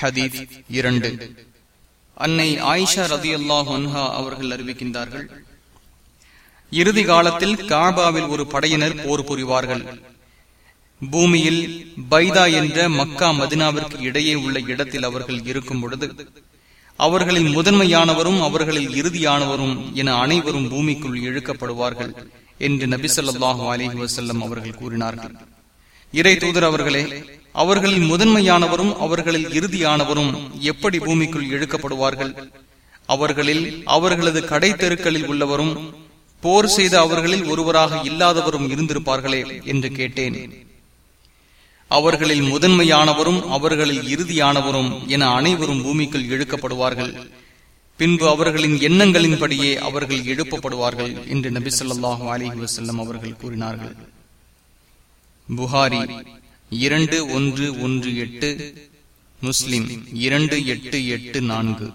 ஹதீப் இரண்டு. அன்னை ஆயிஷா ரதி அல்லாஹா அவர்கள் அறிவிக்கின்றார்கள் இறுதி காலத்தில் காபாவில் ஒரு படையினர் போர் புரிவார்கள். பூமியில் பைதா என்ற மக்கா மதினாவிற்கு இடையே உள்ள இடத்தில் அவர்கள் இருக்கும் பொழுது அவர்களின் முதன்மையானவரும் அவர்களில் இறுதியானவரும் என அனைவரும் பூமிக்குள் இழுக்கப்படுவார்கள் என்று நபிசல்லாஹு அலிஹி வசல்லம் அவர்கள் கூறினார்கள். இறை தூதர் அவர்களே அவர்களில் முதன்மையானவரும் அவர்களில் இறுதியானவரும் எப்படி பூமிக்குள் இழுக்கப்படுவார்கள்? அவர்களில் அவர்களது கடை தெருக்களில் உள்ளவரும் போர் செய்த அவர்களில் ஒருவராக இல்லாதவரும் இருந்திருப்பார்களே என்று கேட்டேன். அவர்களில் முதன்மையானவரும் அவர்களில் இறுதியானவரும் என அனைவரும் பூமிக்குள் இழுக்கப்படுவார்கள். பின்பு அவர்களின் எண்ணங்களின்படியே அவர்கள் எழுப்பப்படுவார்கள் என்று நபி சொல்லாஹு அலிஹி வசல்லம் அவர்கள் கூறினார்கள். புகாரி இரண்டு ஒன்று ஒன்று எட்டு முஸ்லிம் இரண்டு எட்டு எட்டு நான்கு.